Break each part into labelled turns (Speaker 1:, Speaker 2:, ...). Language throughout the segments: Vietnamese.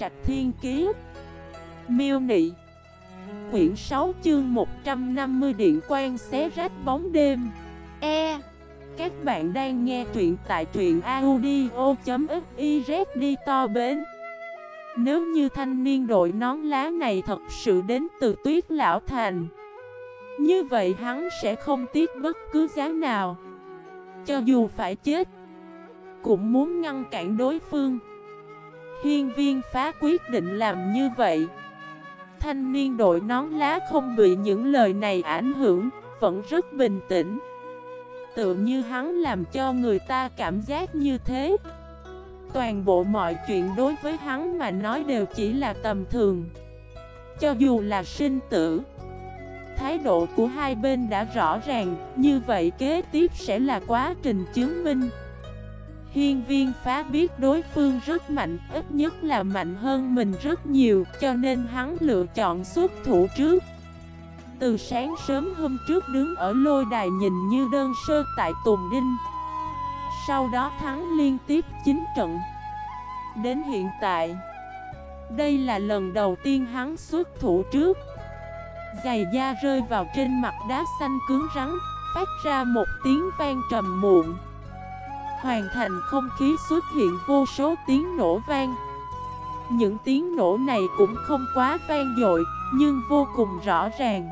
Speaker 1: Trạch Thiên Kiế Miêu Nị. Quyển 6 chương 150 Điện quan xé rách bóng đêm. E. Các bạn đang nghe truyện tại truyện audio.xyz đi to bến. Nếu như thanh niên đội nón lá này thật sự đến từ tuyết lão thành, Như vậy hắn sẽ không tiếc bất cứ giá nào. Cho dù phải chết, Cũng muốn ngăn cản đối phương. Hiên viên phá quyết định làm như vậy. Thanh niên đội nón lá không bị những lời này ảnh hưởng, Vẫn rất bình tĩnh. Tự như hắn làm cho người ta cảm giác như thế. Toàn bộ mọi chuyện đối với hắn mà nói đều chỉ là tầm thường. Cho dù là sinh tử, Thái độ của hai bên đã rõ ràng, Như vậy kế tiếp sẽ là quá trình chứng minh. Hiên viên phá biết đối phương rất mạnh, ít nhất là mạnh hơn mình rất nhiều, cho nên hắn lựa chọn xuất thủ trước. Từ sáng sớm hôm trước đứng ở lôi đài nhìn như đơn sơ tại Tùng Đinh. Sau đó thắng liên tiếp 9 trận. Đến hiện tại, đây là lần đầu tiên hắn xuất thủ trước. Giày da rơi vào trên mặt đá xanh cứng rắn, phát ra một tiếng vang trầm muộn. Hoàn thành không khí xuất hiện vô số tiếng nổ vang. Những tiếng nổ này cũng không quá vang dội, Nhưng vô cùng rõ ràng.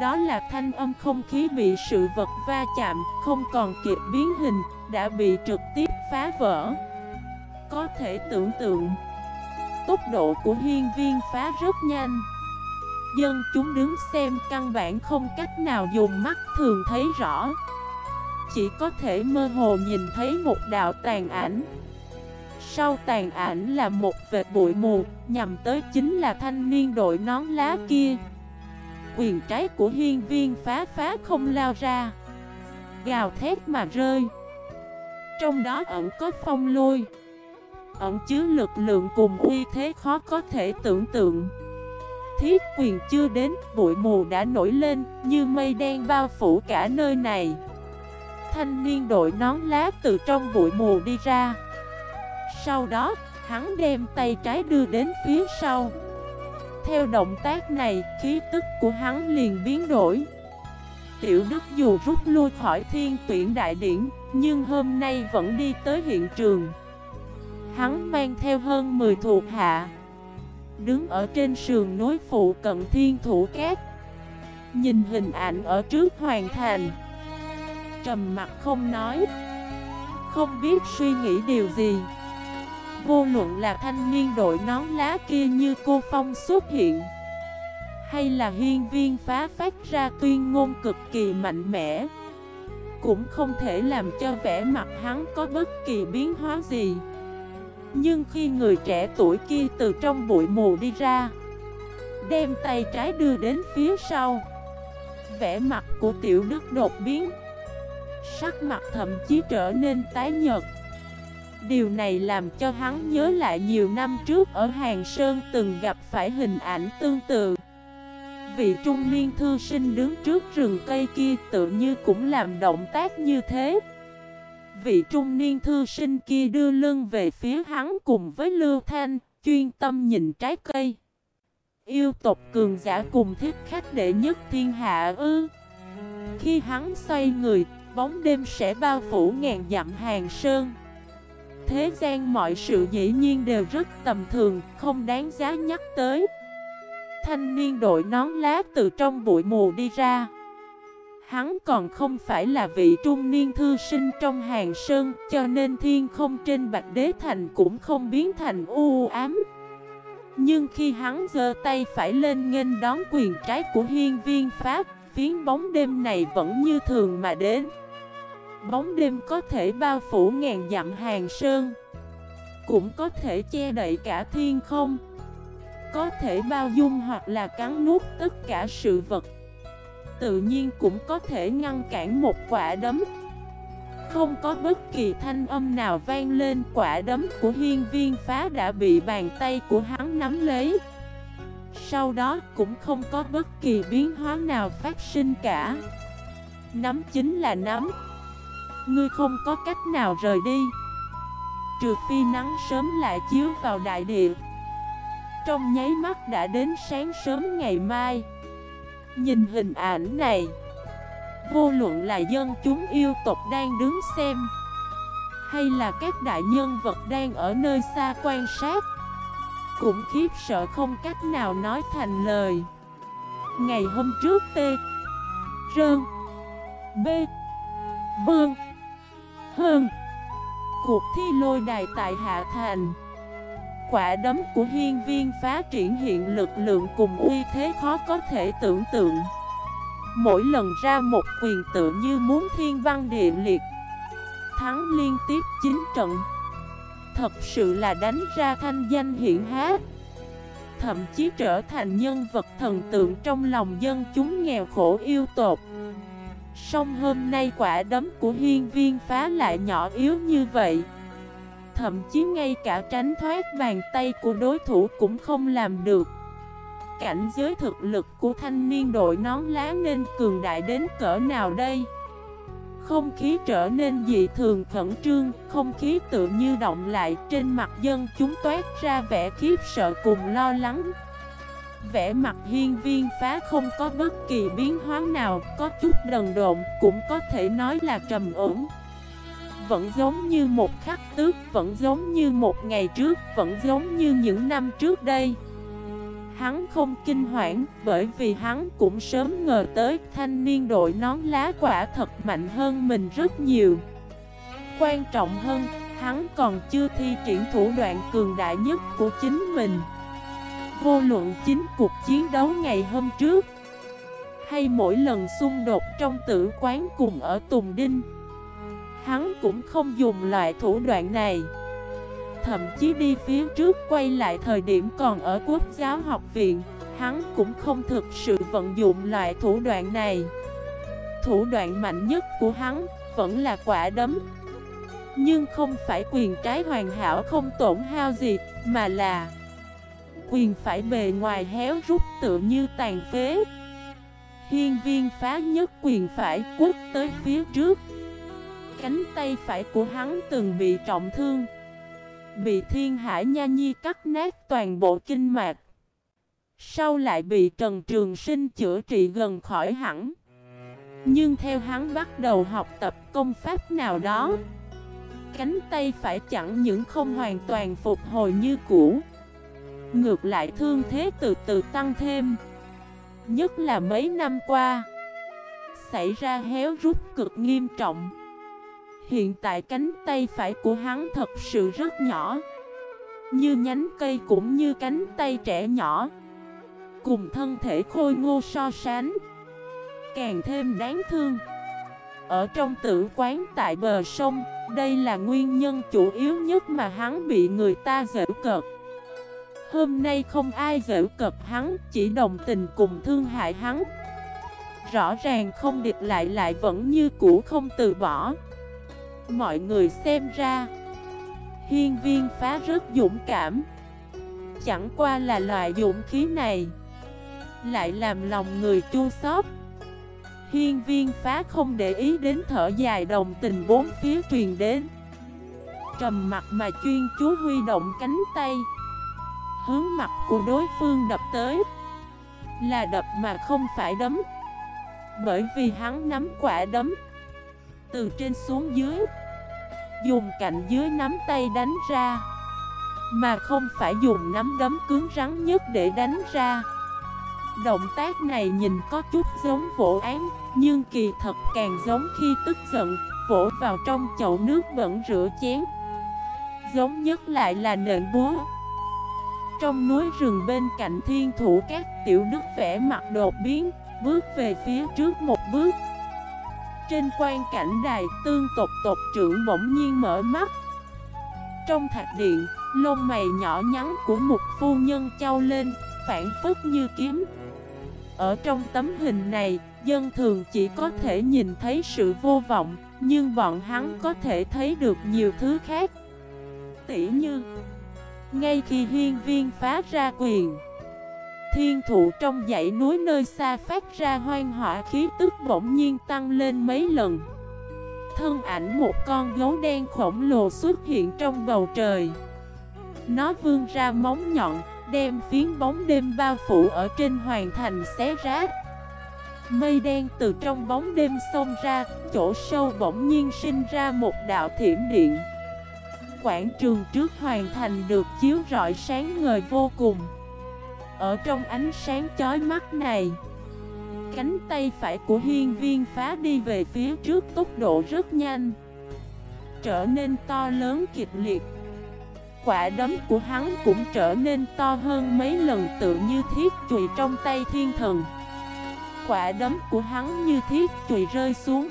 Speaker 1: Đó là thanh âm không khí bị sự vật va chạm, Không còn kịp biến hình, Đã bị trực tiếp phá vỡ. Có thể tưởng tượng, Tốc độ của hiên viên phá rất nhanh. Dân chúng đứng xem căn bản không cách nào dùng mắt thường thấy rõ chỉ có thể mơ hồ nhìn thấy một đạo tàn ảnh. Sau tàn ảnh là một vệt bụi mù Nhằm tới chính là thanh niên đội nón lá kia. Quyền trái của hiên viên phá phá không lao ra. Gào thét mà rơi. Trong đó ẩn có phong lôi. Ẩn chứa lực lượng cùng uy thế khó có thể tưởng tượng. Thiết quyền chưa đến, bụi mù đã nổi lên Như mây đen bao phủ cả nơi này. Thanh niên đội nón lá từ trong bụi mù đi ra. Sau đó, hắn đem tay trái đưa đến phía sau. Theo động tác này, khí tức của hắn liền biến đổi. Tiểu Đức dù rút lui khỏi thiên tuyển đại điển Nhưng hôm nay vẫn đi tới hiện trường. Hắn mang theo hơn 10 thuộc hạ Đứng ở trên sườn núi phụ cận thiên thủ cát Nhìn hình ảnh ở trước hoàn thành trầm mặt không nói. Không biết suy nghĩ điều gì. Vô luận là thanh niên đội nón lá kia như cô Phong xuất hiện, Hay là hiên viên phá phát ra tuyên ngôn cực kỳ mạnh mẽ, Cũng không thể làm cho vẻ mặt hắn có bất kỳ biến hóa gì. Nhưng khi người trẻ tuổi kia từ trong bụi mù đi ra, Đem tay trái đưa đến phía sau, Vẻ mặt của tiểu đức đột biến. Sắc mặt thậm chí trở nên tái nhợt. Điều này làm cho hắn nhớ lại nhiều năm trước ở Hàng Sơn từng gặp phải hình ảnh tương tự. Vị trung niên thư sinh đứng trước rừng cây kia tự như cũng làm động tác như thế. Vị trung niên thư sinh kia đưa lưng về phía hắn cùng với Lưu Thanh, Chuyên tâm nhìn trái cây. Yêu tộc cường giả cùng thiết khách đệ nhất thiên hạ ư. Khi hắn xoay người bóng đêm sẽ bao phủ ngàn dặm hàng sơn. Thế gian mọi sự dĩ nhiên đều rất tầm thường, không đáng giá nhắc tới. Thanh niên đội nón lá từ trong bụi mù đi ra. Hắn còn không phải là vị trung niên thư sinh trong hàng sơn Cho nên thiên không trên bạch đế thành cũng không biến thành u ám. Nhưng khi hắn giơ tay phải lên nghênh đón quyền trái của hiên viên pháp Phiến bóng đêm này vẫn như thường mà đến. Bóng đêm có thể bao phủ ngàn dặm hàng sơn. Cũng có thể che đậy cả thiên không. Có thể bao dung hoặc là cắn nuốt tất cả sự vật. Tự nhiên cũng có thể ngăn cản một quả đấm. Không có bất kỳ thanh âm nào vang lên, Quả đấm của hiên viên phá đã bị bàn tay của hắn nắm lấy. Sau đó cũng không có bất kỳ biến hóa nào phát sinh cả. Nắm chính là nắm. Ngươi không có cách nào rời đi. Trừ phi nắng sớm lại chiếu vào đại địa. Trong nháy mắt đã đến sáng sớm ngày mai. Nhìn hình ảnh này, Vô luận là dân chúng yêu tộc đang đứng xem, Hay là các đại nhân vật đang ở nơi xa quan sát, Cũng khiếp sợ không cách nào nói thành lời. Ngày hôm trước T Rơn B Bương hơn. Cuộc thi lôi đài tại Hạ Thành. Quả đấm của hiên viên phá triển hiện lực lượng cùng uy thế khó có thể tưởng tượng. Mỗi lần ra một quyền tự như muốn thiên văn địa liệt. Thắng liên tiếp 9 trận. Thật sự là đánh ra thanh danh hiện hát Thậm chí trở thành nhân vật thần tượng trong lòng dân chúng nghèo khổ yêu tột. Song hôm nay quả đấm của hiên viên phá lại nhỏ yếu như vậy. Thậm chí ngay cả tránh thoát bàn tay của đối thủ cũng không làm được. Cảnh giới thực lực của thanh niên đội nón lá nên cường đại đến cỡ nào đây? Không khí trở nên dị thường khẩn trương, Không khí tự như động lại Trên mặt dân chúng toát ra vẻ khiếp sợ cùng lo lắng. Vẻ mặt hiên viên phá không có bất kỳ biến hóa nào Có chút đần độn cũng có thể nói là trầm ổn Vẫn giống như một khắc tước Vẫn giống như một ngày trước Vẫn giống như những năm trước đây Hắn không kinh hoảng bởi vì hắn cũng sớm ngờ tới thanh niên đội nón lá quả thật mạnh hơn mình rất nhiều. Quan trọng hơn, hắn còn chưa thi triển thủ đoạn cường đại nhất của chính mình. Vô luận chính cuộc chiến đấu ngày hôm trước, Hay mỗi lần xung đột trong tử quán cùng ở Tùng Đinh, Hắn cũng không dùng loại thủ đoạn này. Thậm chí đi phía trước quay lại thời điểm còn ở quốc giáo học viện, Hắn cũng không thực sự vận dụng loại thủ đoạn này. Thủ đoạn mạnh nhất của hắn vẫn là quả đấm. Nhưng không phải quyền trái hoàn hảo không tổn hao gì, Mà là quyền phải bề ngoài héo rút tựa như tàn phế. Hiên viên phá nhất quyền phải quất tới phía trước. Cánh tay phải của hắn từng bị trọng thương. Bị thiên hải nha nhi cắt nát toàn bộ kinh mạch Sau lại bị Trần Trường Sinh chữa trị gần khỏi hẳn. Nhưng theo hắn bắt đầu học tập công pháp nào đó, Cánh tay phải chẳng những không hoàn toàn phục hồi như cũ Ngược lại thương thế từ từ tăng thêm. Nhất là mấy năm qua, Xảy ra héo rút cực nghiêm trọng. Hiện tại cánh tay phải của hắn thật sự rất nhỏ. Như nhánh cây cũng như cánh tay trẻ nhỏ. Cùng thân thể khôi ngô so sánh. Càng thêm đáng thương. Ở trong tử quán tại bờ sông, Đây là nguyên nhân chủ yếu nhất mà hắn bị người ta dễ cợt. Hôm nay không ai dễ cợt hắn, Chỉ đồng tình cùng thương hại hắn. Rõ ràng không địch lại lại vẫn như cũ không từ bỏ. Mọi người xem ra, Hiên viên phá rất dũng cảm. Chẳng qua là loại dũng khí này, Lại làm lòng người chua xót. Hiên viên phá không để ý đến thở dài đồng tình bốn phía truyền đến. Trầm mặt mà chuyên chú huy động cánh tay. Hướng mặt của đối phương đập tới. Là đập mà không phải đấm. Bởi vì hắn nắm quả đấm. Từ trên xuống dưới. Dùng cạnh dưới nắm tay đánh ra. Mà không phải dùng nắm đấm cứng rắn nhất để đánh ra. Động tác này nhìn có chút giống vỗ án, Nhưng kỳ thật càng giống khi tức giận, Vỗ vào trong chậu nước bẩn rửa chén. Giống nhất lại là nện búa. Trong núi rừng bên cạnh thiên thủ các tiểu đức vẽ mặt đột biến Bước về phía trước một bước. Trên quan cảnh đài, tương tộc tộc trưởng bỗng nhiên mở mắt. Trong thạch điện, lông mày nhỏ nhắn của một phu nhân trao lên, phản phất như kiếm. Ở trong tấm hình này, dân thường chỉ có thể nhìn thấy sự vô vọng Nhưng bọn hắn có thể thấy được nhiều thứ khác. Tỉ như ngay khi hiên viên phá ra quyền Thiên thụ trong dãy núi nơi xa phát ra hoang hỏa khí tức bỗng nhiên tăng lên mấy lần. Thân ảnh một con gấu đen khổng lồ xuất hiện trong bầu trời. Nó vươn ra móng nhọn, Đem phiến bóng đêm bao phủ ở trên hoàng thành xé rách. Mây đen từ trong bóng đêm xông ra Chỗ sâu bỗng nhiên sinh ra một đạo thiểm điện. Quảng trường trước hoàn thành được chiếu rọi sáng ngời vô cùng. Ở trong ánh sáng chói mắt này, Cánh tay phải của hiên viên phá đi về phía trước tốc độ rất nhanh, Trở nên to lớn kịch liệt. Quả đấm của hắn cũng trở nên to hơn mấy lần tự như thiết chùy trong tay thiên thần. Quả đấm của hắn như thiết chùy rơi xuống.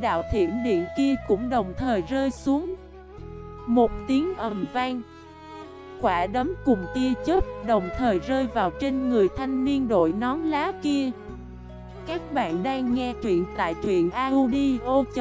Speaker 1: Đạo thiểm điện kia cũng đồng thời rơi xuống. Một tiếng ầm vang. Quả đấm cùng tia chớp đồng thời rơi vào trên người thanh niên đội nón lá kia. Các bạn đang nghe truyện tại truyện audio.fif